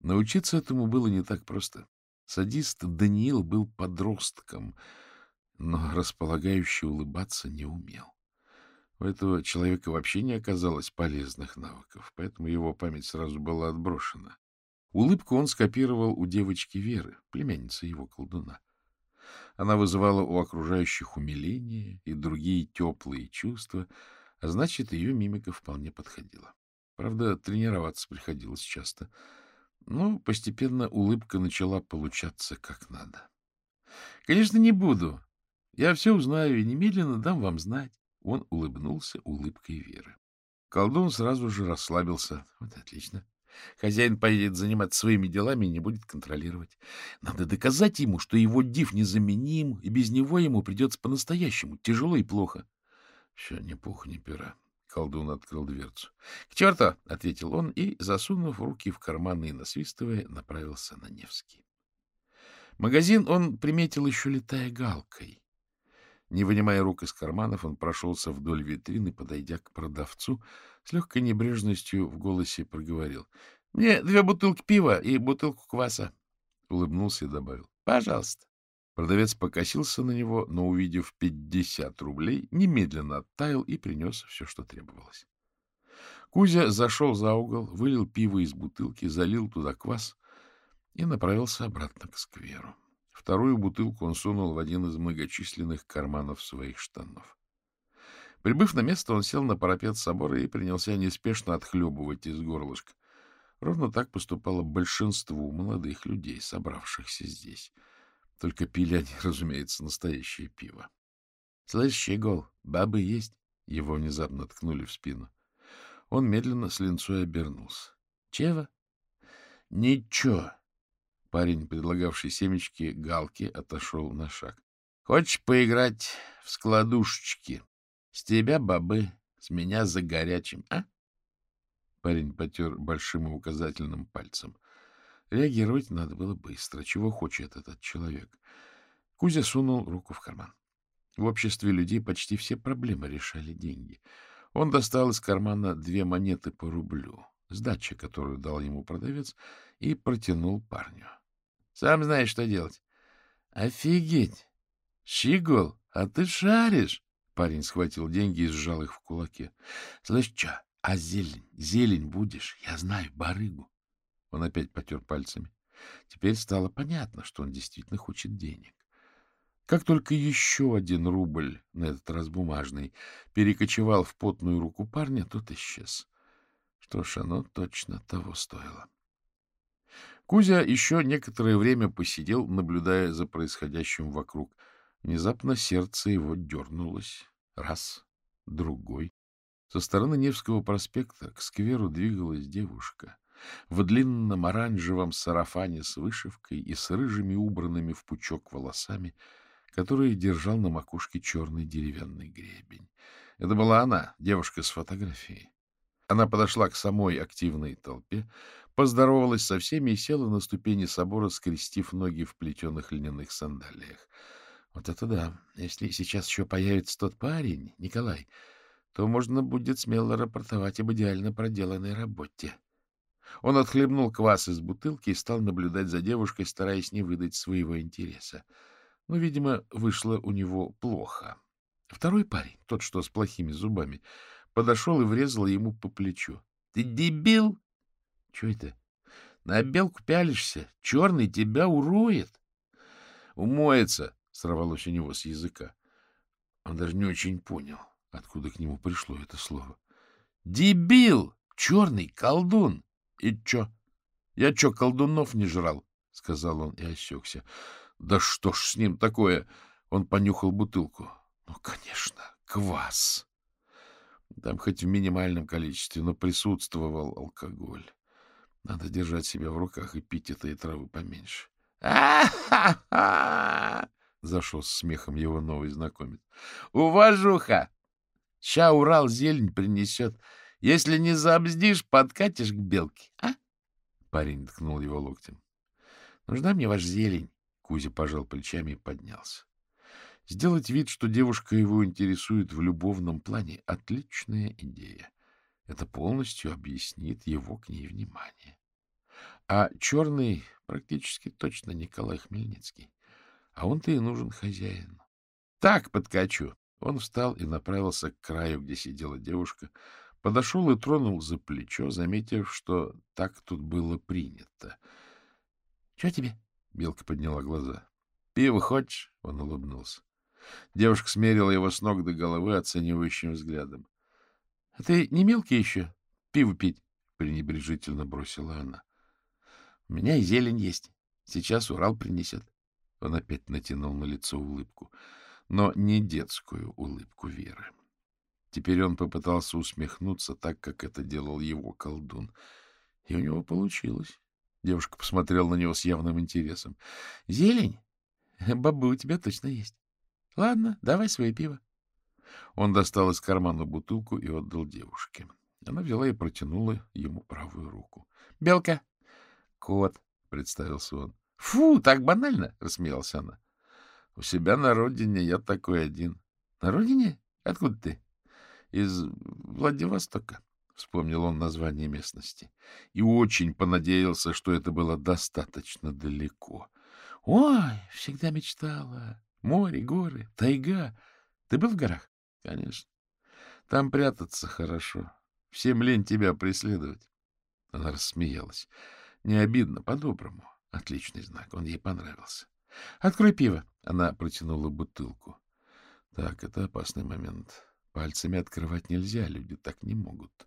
Научиться этому было не так просто. Садист Даниил был подростком, но располагающий улыбаться не умел. У этого человека вообще не оказалось полезных навыков, поэтому его память сразу была отброшена. Улыбку он скопировал у девочки Веры, племянницы его колдуна. Она вызывала у окружающих умиление и другие теплые чувства, а значит, ее мимика вполне подходила. Правда, тренироваться приходилось часто. Но постепенно улыбка начала получаться как надо. — Конечно, не буду. Я все узнаю и немедленно дам вам знать. Он улыбнулся улыбкой Веры. Колдун сразу же расслабился. Вот отлично. Хозяин поедет заниматься своими делами и не будет контролировать. Надо доказать ему, что его див незаменим, и без него ему придется по-настоящему тяжело и плохо. Все, ни пух, ни пера. Колдун открыл дверцу. — К черту! — ответил он и, засунув руки в карманы и насвистывая, направился на Невский. Магазин он приметил еще летая галкой. Не вынимая рук из карманов, он прошелся вдоль витрины, подойдя к продавцу, с легкой небрежностью в голосе проговорил. — Мне две бутылки пива и бутылку кваса. Улыбнулся и добавил. — Пожалуйста. Продавец покосился на него, но, увидев пятьдесят рублей, немедленно оттаял и принес все, что требовалось. Кузя зашел за угол, вылил пиво из бутылки, залил туда квас и направился обратно к скверу. Вторую бутылку он сунул в один из многочисленных карманов своих штанов. Прибыв на место, он сел на парапет собора и принялся неспешно отхлебывать из горлышка. Ровно так поступало большинство молодых людей, собравшихся здесь — только пили они, разумеется, настоящее пиво. — Слышь, Щегол, бабы есть? Его внезапно ткнули в спину. Он медленно с линцой обернулся. — Чего? — Ничего. Парень, предлагавший семечки галки, отошел на шаг. — Хочешь поиграть в складушечки? С тебя бабы, с меня за горячим, а? Парень потер большим и указательным пальцем. Реагировать надо было быстро. Чего хочет этот человек? Кузя сунул руку в карман. В обществе людей почти все проблемы решали деньги. Он достал из кармана две монеты по рублю, сдача, которую дал ему продавец, и протянул парню. — Сам знаешь, что делать. — Офигеть! Щигол, а ты шаришь! Парень схватил деньги и сжал их в кулаке. — Слышь, что, а зелень, зелень будешь? Я знаю, барыгу. Он опять потер пальцами. Теперь стало понятно, что он действительно хочет денег. Как только еще один рубль, на этот раз бумажный, перекочевал в потную руку парня, тот исчез. Что ж, оно точно того стоило. Кузя еще некоторое время посидел, наблюдая за происходящим вокруг. Внезапно сердце его дернулось. Раз, другой. Со стороны Невского проспекта к скверу двигалась девушка в длинном оранжевом сарафане с вышивкой и с рыжими убранными в пучок волосами, который держал на макушке черный деревянный гребень. Это была она, девушка с фотографией. Она подошла к самой активной толпе, поздоровалась со всеми и села на ступени собора, скрестив ноги в плетеных льняных сандалиях. Вот это да! Если сейчас еще появится тот парень, Николай, то можно будет смело рапортовать об идеально проделанной работе. Он отхлебнул квас из бутылки и стал наблюдать за девушкой, стараясь не выдать своего интереса. Но, видимо, вышло у него плохо. Второй парень, тот, что с плохими зубами, подошел и врезал ему по плечу. — Ты дебил? — Чего это? — На белку пялишься. Черный тебя уроет. — Умоется, — сорвалось у него с языка. Он даже не очень понял, откуда к нему пришло это слово. — Дебил! Черный колдун! — И чё? Я чё, колдунов не жрал? — сказал он и осекся. — Да что ж с ним такое? Он понюхал бутылку. — Ну, конечно, квас. Там хоть в минимальном количестве, но присутствовал алкоголь. Надо держать себя в руках и пить этой травы поменьше. «А-ха-ха!» — зашел с смехом его новый знакомец. «Уважуха! Ща Урал зелень принесет. Если не забздишь, подкатишь к белке, а? Парень ткнул его локтем. — Нужна мне ваша зелень. Кузя пожал плечами и поднялся. Сделать вид, что девушка его интересует в любовном плане — отличная идея. Это полностью объяснит его к ней внимание. А черный практически точно Николай Хмельницкий. А он-то и нужен хозяину. Так подкачу. Он встал и направился к краю, где сидела девушка, Подошел и тронул за плечо, заметив, что так тут было принято. — Чего тебе? — Белка подняла глаза. — Пиво хочешь? — он улыбнулся. Девушка смерила его с ног до головы оценивающим взглядом. — А ты не мелкий еще? Пиво пить? — пренебрежительно бросила она. — У меня и зелень есть. Сейчас Урал принесет. Он опять натянул на лицо улыбку, но не детскую улыбку Веры. Теперь он попытался усмехнуться так, как это делал его колдун. И у него получилось. Девушка посмотрела на него с явным интересом. — Зелень? Бабы у тебя точно есть. Ладно, давай свое пиво. Он достал из кармана бутылку и отдал девушке. Она взяла и протянула ему правую руку. — Белка. — Кот, — представился он. — Фу, так банально, — рассмеялась она. — У себя на родине я такой один. — На родине? Откуда ты? Из Владивостока, — вспомнил он название местности, и очень понадеялся, что это было достаточно далеко. — Ой, всегда мечтала. Море, горы, тайга. Ты был в горах? — Конечно. Там прятаться хорошо. Всем лень тебя преследовать. Она рассмеялась. Не обидно, по-доброму. Отличный знак, он ей понравился. — Открой пиво. Она протянула бутылку. Так, это опасный момент. Пальцами открывать нельзя, люди так не могут.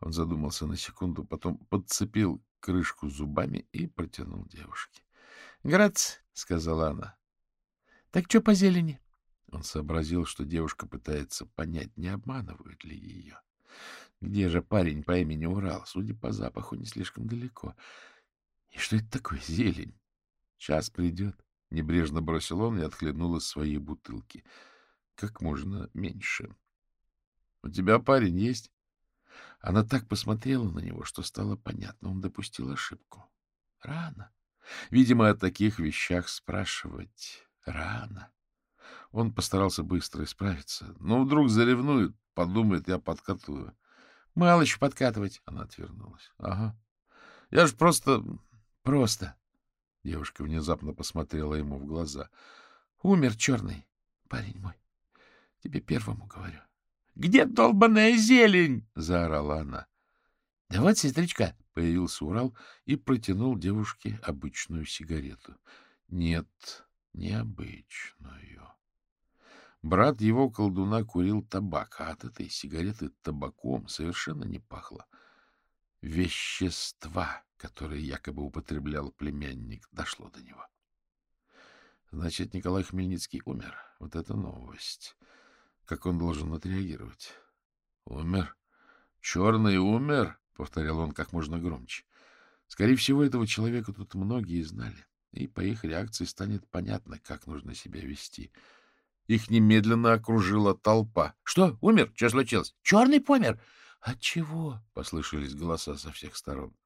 Он задумался на секунду, потом подцепил крышку зубами и протянул девушке. — Грац, — сказала она. — Так что по зелени? Он сообразил, что девушка пытается понять, не обманывают ли ее. Где же парень по имени Урал? Судя по запаху, не слишком далеко. И что это такое зелень? Час придет. Небрежно бросил он и отхлебнул из своей бутылки. Как можно меньше. —— У тебя парень есть? Она так посмотрела на него, что стало понятно. Он допустил ошибку. Рано. Видимо, о таких вещах спрашивать рано. Он постарался быстро исправиться. Но вдруг заревнует, подумает, я подкатываю. — Мало еще подкатывать. Она отвернулась. — Ага. Я же просто... Просто... Девушка внезапно посмотрела ему в глаза. — Умер черный парень мой. Тебе первому говорю. — Где долбаная зелень? — заорала она. — Да вот, сестричка, — появился Урал и протянул девушке обычную сигарету. Нет, необычную. Брат его колдуна курил табак, а от этой сигареты табаком совершенно не пахло. Вещества, которые якобы употреблял племянник, дошло до него. Значит, Николай Хмельницкий умер. Вот это новость. Как он должен отреагировать? Умер? Черный умер? — повторял он как можно громче. Скорее всего, этого человека тут многие знали, и по их реакции станет понятно, как нужно себя вести. Их немедленно окружила толпа. — Что, умер? Что случилось? — Черный помер! — От чего? — послышались голоса со всех сторон.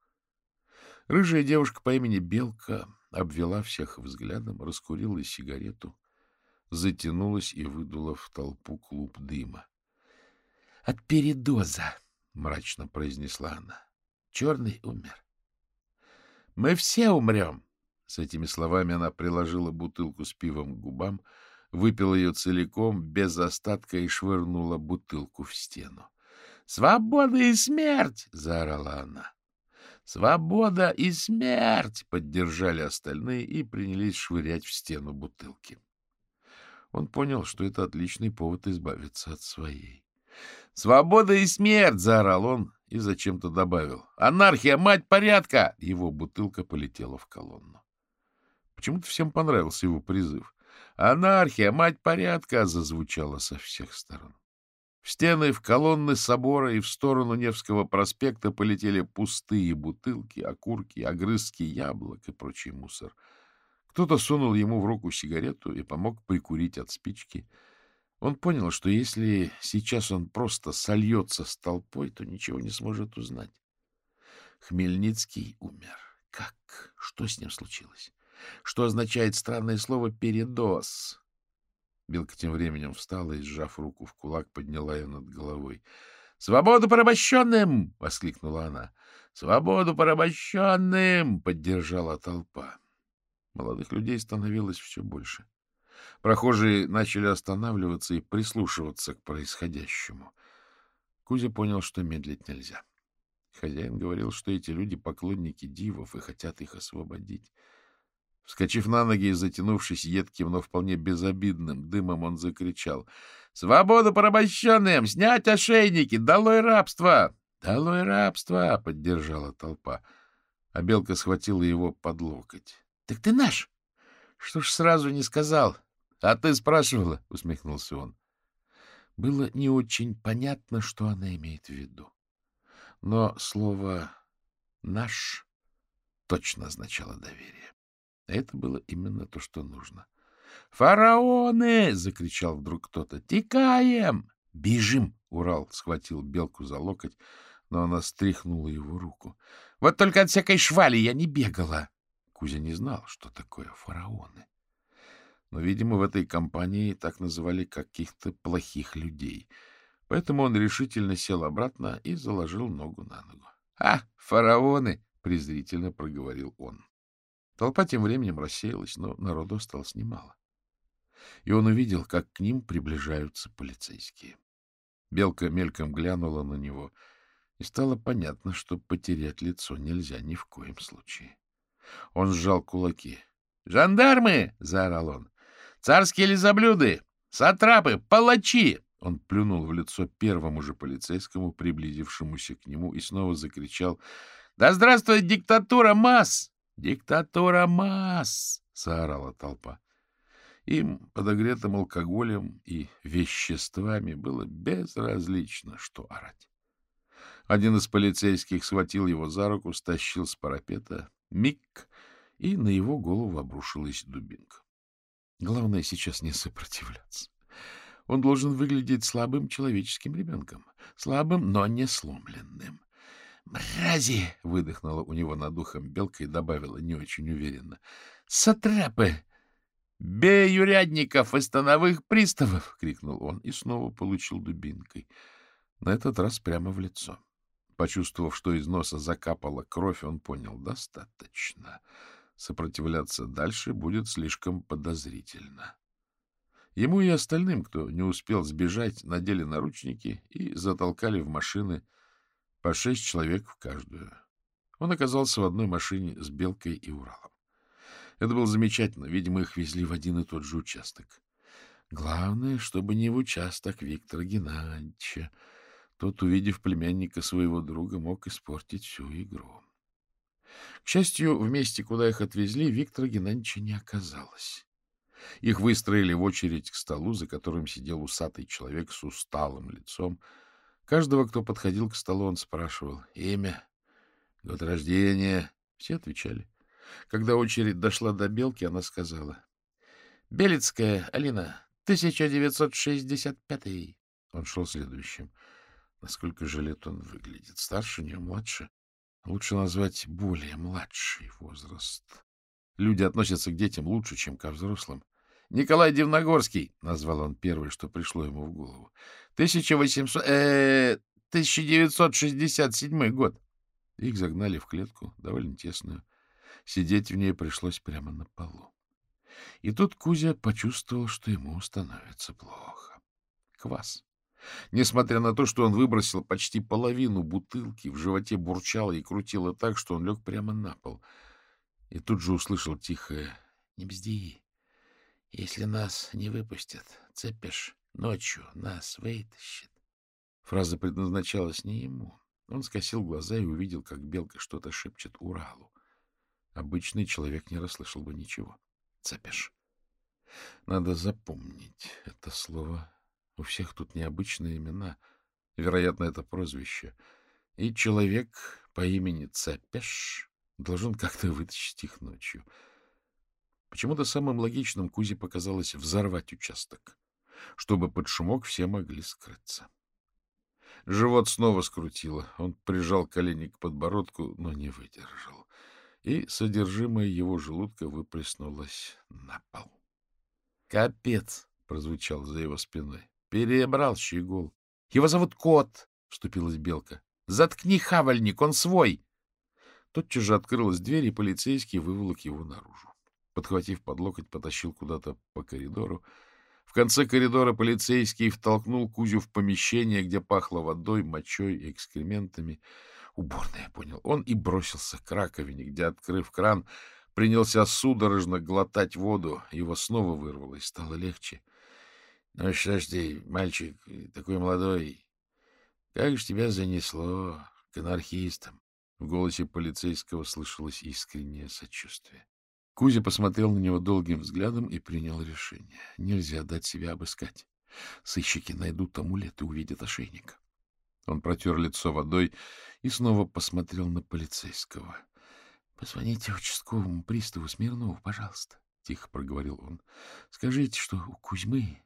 Рыжая девушка по имени Белка обвела всех взглядом, раскурила сигарету, затянулась и выдула в толпу клуб дыма. — От передоза! — мрачно произнесла она. Черный умер. — Мы все умрем! С этими словами она приложила бутылку с пивом к губам, выпила ее целиком, без остатка, и швырнула бутылку в стену. «Свобода и смерть!» — заорала она. «Свобода и смерть!» — поддержали остальные и принялись швырять в стену бутылки. Он понял, что это отличный повод избавиться от своей. «Свобода и смерть!» — заорал он и зачем-то добавил. «Анархия, мать порядка!» Его бутылка полетела в колонну. Почему-то всем понравился его призыв. «Анархия, мать порядка!» — зазвучало со всех сторон. В стены, в колонны собора и в сторону Невского проспекта полетели пустые бутылки, окурки, огрызки яблок и прочий мусор. Кто-то сунул ему в руку сигарету и помог прикурить от спички — он понял, что если сейчас он просто сольется с толпой, то ничего не сможет узнать. Хмельницкий умер. Как? Что с ним случилось? Что означает странное слово «передоз»? Белка тем временем встала и, сжав руку в кулак, подняла ее над головой. — Свободу порабощенным! — воскликнула она. — Свободу порабощенным! — поддержала толпа. Молодых людей становилось все больше. — Прохожие начали останавливаться и прислушиваться к происходящему. Кузя понял, что медлить нельзя. Хозяин говорил, что эти люди — поклонники дивов и хотят их освободить. Вскочив на ноги и затянувшись едким, но вполне безобидным дымом, он закричал. — Свободу порабощенным! Снять ошейники! Долой рабство! — Долой рабство! — поддержала толпа. А Белка схватила его под локоть. — Так ты наш! Что ж сразу не сказал? — А ты спрашивала? — усмехнулся он. Было не очень понятно, что она имеет в виду. Но слово «наш» точно означало доверие. Это было именно то, что нужно. «Фараоны!» — закричал вдруг кто-то. «Текаем!» «Бежим!» — Урал схватил белку за локоть, но она стряхнула его руку. «Вот только от всякой швали я не бегала!» Кузя не знал, что такое фараоны но, видимо, в этой компании так называли каких-то плохих людей. Поэтому он решительно сел обратно и заложил ногу на ногу. — А, фараоны! — презрительно проговорил он. Толпа тем временем рассеялась, но народу осталось немало. И он увидел, как к ним приближаются полицейские. Белка мельком глянула на него, и стало понятно, что потерять лицо нельзя ни в коем случае. Он сжал кулаки. «Жандармы!» — заорал он. Царские лизоблюды! Сатрапы! Палачи!» Он плюнул в лицо первому же полицейскому, приблизившемуся к нему, и снова закричал «Да здравствует диктатура масс! Диктатура масс!» — заорала толпа. Им, подогретым алкоголем и веществами, было безразлично, что орать. Один из полицейских схватил его за руку, стащил с парапета, миг, и на его голову обрушилась дубинка. Главное сейчас не сопротивляться. Он должен выглядеть слабым человеческим ребенком. Слабым, но не сломленным. «Мрази!» — выдохнула у него над ухом белка и добавила не очень уверенно. «Сатрапы! Бей урядников и становых приставов!» — крикнул он и снова получил дубинкой. На этот раз прямо в лицо. Почувствовав, что из носа закапала кровь, он понял — достаточно. Сопротивляться дальше будет слишком подозрительно. Ему и остальным, кто не успел сбежать, надели наручники и затолкали в машины. По шесть человек в каждую. Он оказался в одной машине с Белкой и Уралом. Это было замечательно. Видимо, их везли в один и тот же участок. Главное, чтобы не в участок Виктора Геннадьевича. Тот, увидев племянника своего друга, мог испортить всю игру. К счастью, в месте, куда их отвезли, Виктора Геннадьевича не оказалось. Их выстроили в очередь к столу, за которым сидел усатый человек с усталым лицом. Каждого, кто подходил к столу, он спрашивал имя, год рождения. Все отвечали. Когда очередь дошла до Белки, она сказала. — Белецкая, Алина, 1965-й. Он шел следующим. Насколько же лет он выглядит? Старше нее, младше? Лучше назвать более младший возраст. Люди относятся к детям лучше, чем ко взрослым. Николай Дивногорский, — назвал он первое, что пришло ему в голову. 1800... Э, 1967 год. Их загнали в клетку, довольно тесную. Сидеть в ней пришлось прямо на полу. И тут Кузя почувствовал, что ему становится плохо. Квас. Несмотря на то, что он выбросил почти половину бутылки, в животе бурчало и крутило так, что он лег прямо на пол. И тут же услышал тихое «Не бзди, если нас не выпустят, цепишь, ночью нас вытащит. Фраза предназначалась не ему. Он скосил глаза и увидел, как белка что-то шепчет Уралу. Обычный человек не расслышал бы ничего. Цепиш. Надо запомнить это слово. У всех тут необычные имена. Вероятно, это прозвище. И человек по имени Цепеш должен как-то вытащить их ночью. Почему-то самым логичным Кузе показалось взорвать участок, чтобы под шумок все могли скрыться. Живот снова скрутило. Он прижал колени к подбородку, но не выдержал. И содержимое его желудка выплеснулось на пол. «Капец!» — прозвучал за его спиной. «Перебрал щегол. Его зовут Кот!» — вступилась Белка. «Заткни, хавальник, он свой!» Тотчас же открылась дверь, и полицейский выволок его наружу подхватив под локоть, потащил куда-то по коридору. В конце коридора полицейский втолкнул Кузю в помещение, где пахло водой, мочой и экскрементами. Уборная, понял он, и бросился к раковине, где, открыв кран, принялся судорожно глотать воду. Его снова вырвало, и стало легче. — Ну что ж ты, мальчик, такой молодой, как же тебя занесло к анархистам? В голосе полицейского слышалось искреннее сочувствие. Кузя посмотрел на него долгим взглядом и принял решение. Нельзя дать себя обыскать. Сыщики найдут амулет и увидят ошейник. Он протер лицо водой и снова посмотрел на полицейского. — Позвоните участковому приставу Смирнову, пожалуйста, — тихо проговорил он. — Скажите, что у Кузьмы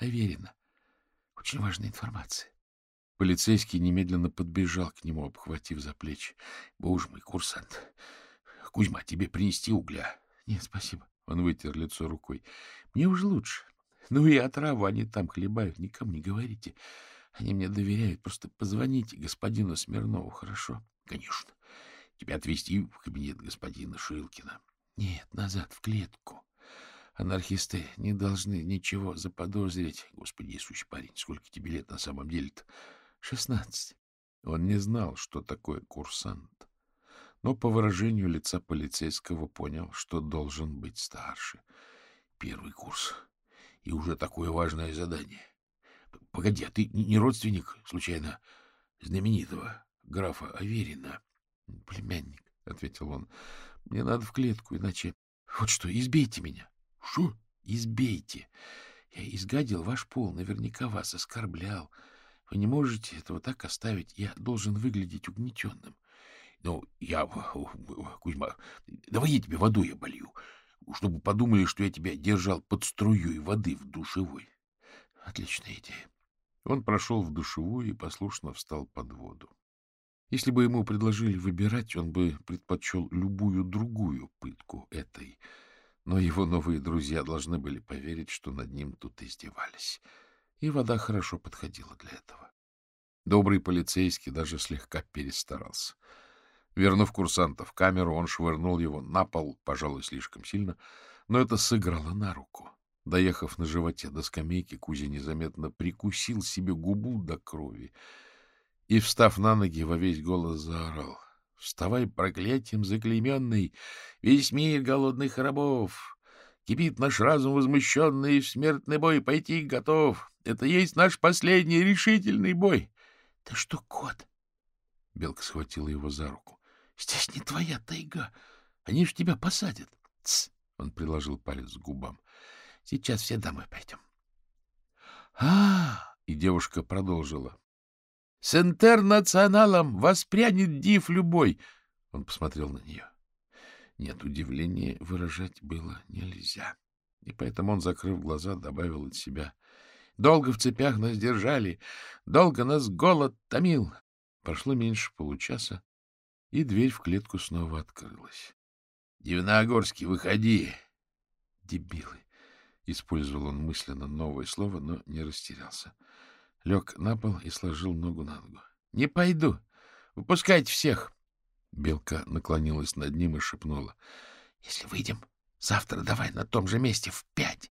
Аверина очень важная информация. Полицейский немедленно подбежал к нему, обхватив за плечи. — Боже мой, курсант! — Кузьма, тебе принести угля? — Нет, спасибо. Он вытер лицо рукой. — Мне уже лучше. Ну и отраву они там хлебают. Никому не говорите. Они мне доверяют. Просто позвоните господину Смирнову, хорошо? — Конечно. Тебя отвезти в кабинет господина Шилкина. — Нет, назад, в клетку. Анархисты не должны ничего заподозрить. Господи Иисусе, парень, сколько тебе лет на самом деле-то? Шестнадцать. Он не знал, что такое курсант но по выражению лица полицейского понял, что должен быть старше. Первый курс. И уже такое важное задание. Погоди, а ты не родственник, случайно, знаменитого графа Аверина? Племянник, — ответил он. Мне надо в клетку, иначе... Вот что, избейте меня. Что? Избейте. Я изгадил ваш пол, наверняка вас оскорблял. Вы не можете этого так оставить. Я должен выглядеть угнетенным. Ну, я, Кузьма, давай я тебе водой оболью, чтобы подумали, что я тебя держал под струей воды в душевой. Отличная идея. Он прошел в душевую и послушно встал под воду. Если бы ему предложили выбирать, он бы предпочел любую другую пытку этой. Но его новые друзья должны были поверить, что над ним тут издевались. И вода хорошо подходила для этого. Добрый полицейский даже слегка перестарался. Вернув курсанта в камеру, он швырнул его на пол, пожалуй, слишком сильно, но это сыграло на руку. Доехав на животе до скамейки, Кузя незаметно прикусил себе губу до крови И, встав на ноги, во весь голос заорал. — Вставай, проклятием заклейменный, весь мир голодных рабов! Кипит наш разум возмущенный, в смертный бой пойти готов. Это есть наш последний решительный бой. — Ты что, кот? Белка схватила его за руку. — Здесь не твоя тайга. Они ж тебя посадят. — Тсс! — он приложил палец к губам. — Сейчас все домой пойдем. — А! — и девушка продолжила. — С интернационалом воспрянет див любой. Он посмотрел на нее. Нет, удивления выражать было нельзя. И поэтому он, закрыв глаза, добавил от себя. Долго в цепях нас держали, долго нас голод томил. Прошло меньше получаса, и дверь в клетку снова открылась. — Дивногорский, выходи! — Дебилы! — использовал он мысленно новое слово, но не растерялся. Лег на пол и сложил ногу на ногу. — Не пойду! Выпускайте всех! — Белка наклонилась над ним и шепнула. — Если выйдем, завтра давай на том же месте в пять.